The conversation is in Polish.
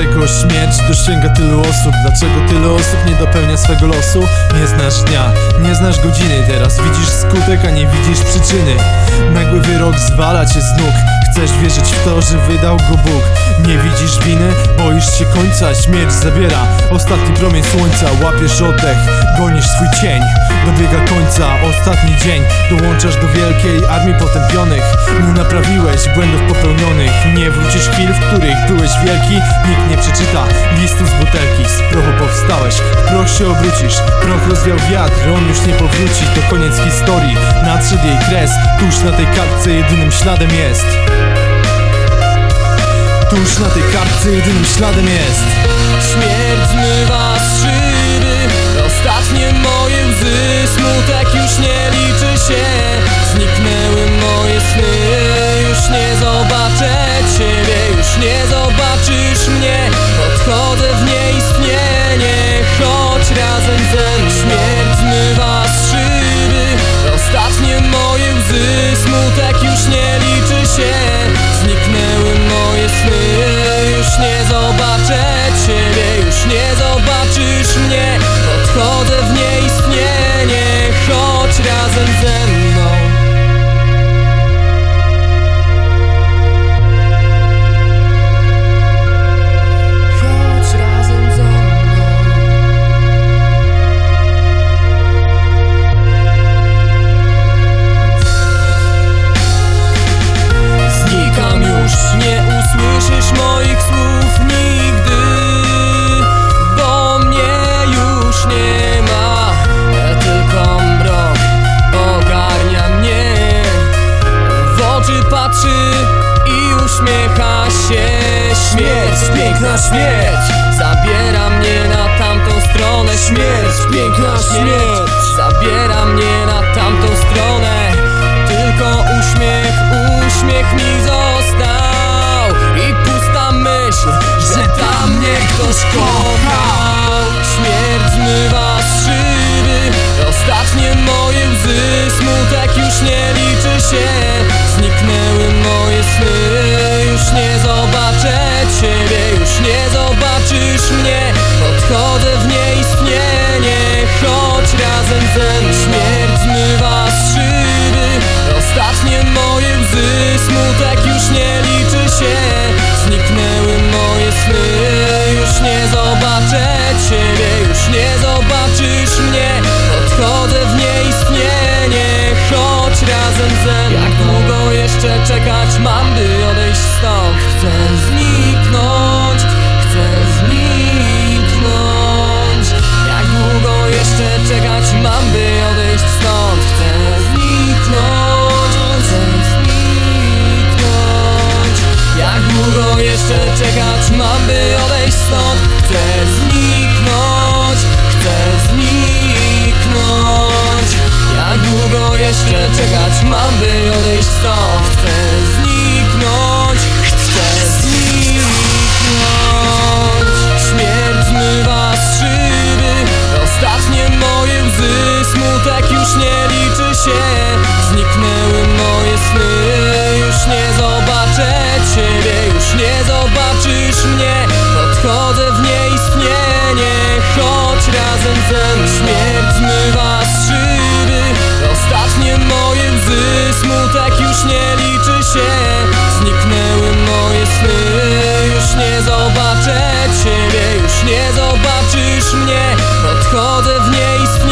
Dlaczego śmierć dosięga tylu osób? Dlaczego tyle osób nie dopełnia swego losu? Nie znasz dnia, nie znasz godziny. Teraz widzisz skutek, a nie widzisz przyczyny. Nagły wyrok zwala cię z nóg. Chcesz wierzyć w to, że wydał go Bóg. Nie widzisz winy, boisz się końca. Śmierć zabiera ostatni promień słońca. Łapiesz oddech, gonisz swój cień. Dobiega końca, ostatni dzień. Dołączasz do wielkiej armii potępionych. Nie naprawiłeś błędów popełnionych. Nie wrócisz chwil, w których byłeś wielki. Nikt nie przeczyta listu z butelki. Z prochu powstałeś, proch się obrócisz. Proch rozwiał wiatr, on już nie powróci. To koniec historii, nadszedł jej kres. Tuż na tej kartce jedynym śladem jest. Tuż na tej kartce jedynym śladem jest. Śmierć zmywa z patrzy i uśmiecha się. Śmierć, piękna śmierć. Zabiera mnie na tamtą stronę. Śmierć, piękna śmierć. Zabiera mnie na tamtą stronę. Tylko uśmiech, uśmiech mi został kaçmam diyor zobaczysz mnie Odchodzę w nieistnienie Chodź razem ze mną Śmierć zmywa szyby. Ostatnie moje łzy Smutek już nie liczy się. Zniknęły moje sny Już nie zobaczę ciebie Już nie zobaczysz mnie. Odchodzę w nieistnienie